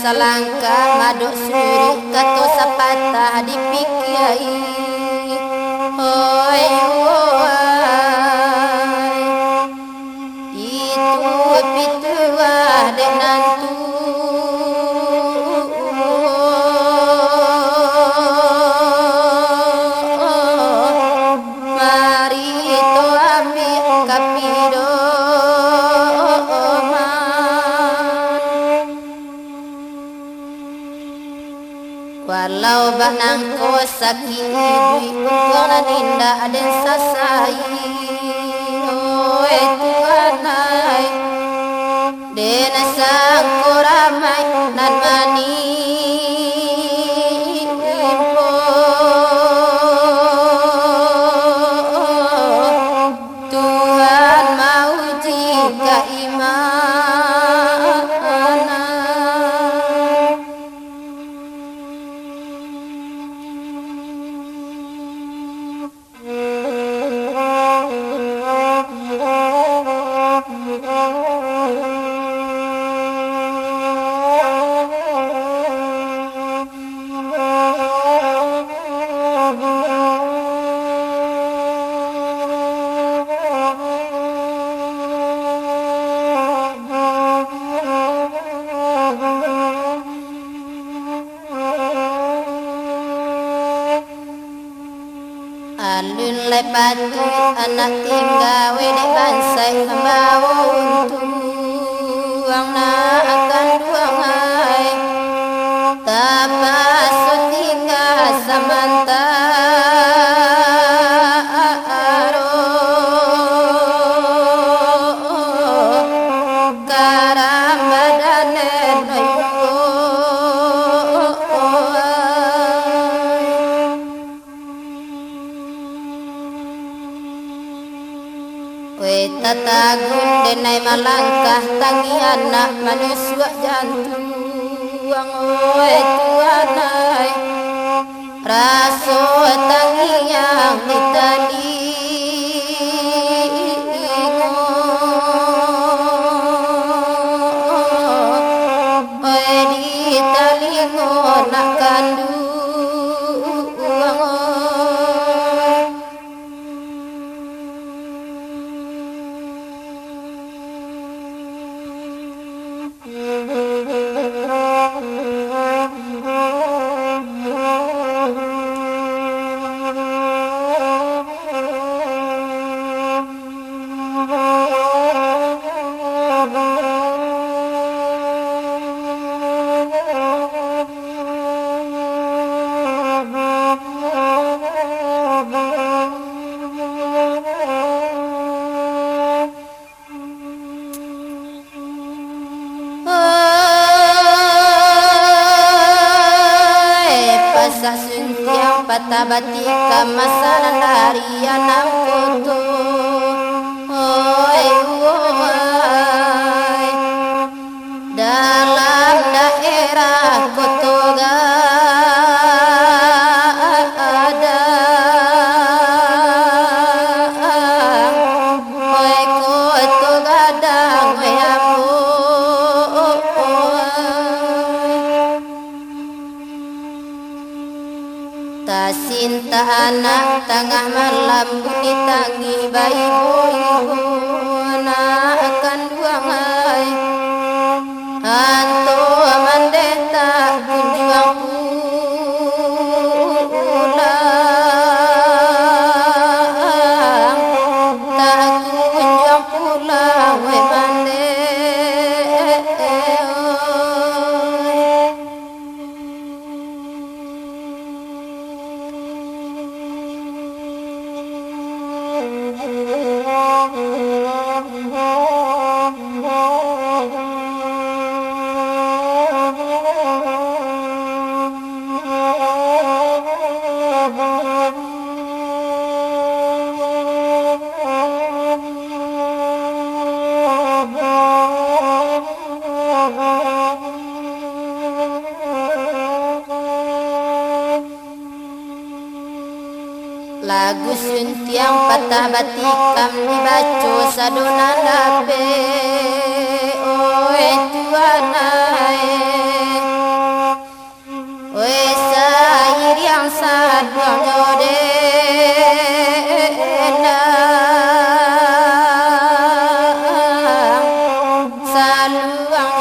selangkah. Walau banang ko sakit dui Kona ninda aden sasai Oe Tuhanai Dena sang ramai nan manis Andun lepat anak tinggawi di bansai kembawa untung Wang na akan duang hai Tapat We tatagun denai malangkah tangi anak manusia jantung Oe tuanai. Raso tangi yang Oe ditali nak kandu basah sunjang patah batika masa dan hari anak kutu. Hoi hoi Dalam daerah tanah tengah malam bukit tangi bayi lagu suntiang patah batikam dibaco sadona nape. Oe tua nae. Oe sair yang sadua nyode saluang